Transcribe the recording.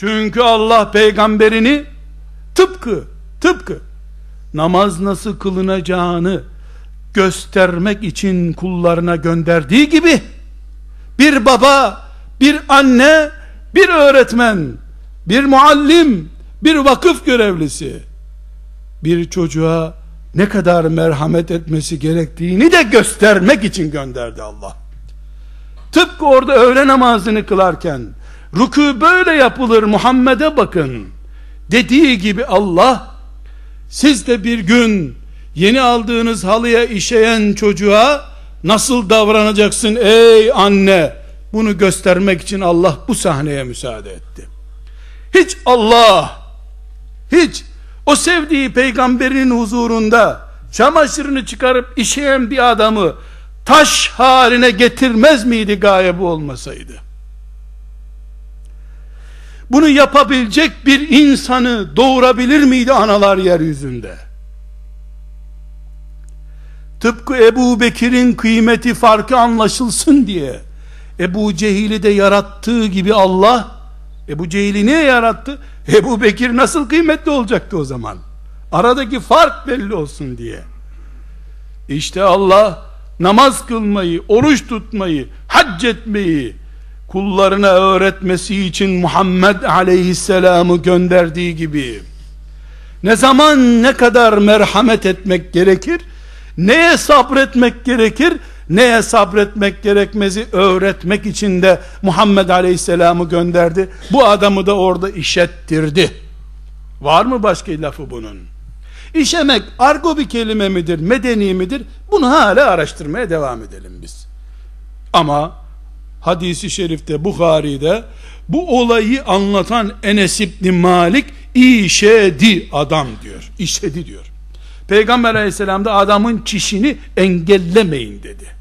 Çünkü Allah peygamberini tıpkı tıpkı namaz nasıl kılınacağını göstermek için kullarına gönderdiği gibi bir baba, bir anne, bir öğretmen, bir muallim, bir vakıf görevlisi bir çocuğa ne kadar merhamet etmesi gerektiğini de göstermek için gönderdi Allah. Tıpkı orada öğle namazını kılarken ruku böyle yapılır Muhammed'e bakın. Dediği gibi Allah siz de bir gün yeni aldığınız halıya işeyen çocuğa nasıl davranacaksın ey anne? Bunu göstermek için Allah bu sahneye müsaade etti. Hiç Allah hiç o sevdiği peygamberin huzurunda çamaşırını çıkarıp işeyen bir adamı taş haline getirmez miydi gaye bu olmasaydı bunu yapabilecek bir insanı doğurabilir miydi analar yeryüzünde tıpkı Ebu Bekir'in kıymeti farkı anlaşılsın diye Ebu Cehil'i de yarattığı gibi Allah Ebu Cehil'i niye yarattı? Ebu Bekir nasıl kıymetli olacaktı o zaman? Aradaki fark belli olsun diye. İşte Allah namaz kılmayı, oruç tutmayı, hac etmeyi kullarına öğretmesi için Muhammed aleyhisselamı gönderdiği gibi ne zaman ne kadar merhamet etmek gerekir neye sabretmek gerekir neye sabretmek gerekmezi öğretmek için de Muhammed Aleyhisselam'ı gönderdi. Bu adamı da orada işettirdi. Var mı başka lafı bunun? İşemek argo bir kelime midir, medeni midir? Bunu hala araştırmaya devam edelim biz. Ama hadisi şerifte Bukhari'de bu olayı anlatan Enes İbni Malik işedi adam diyor. İşedi diyor. Peygamber aleyhisselam da adamın çişini engellemeyin dedi.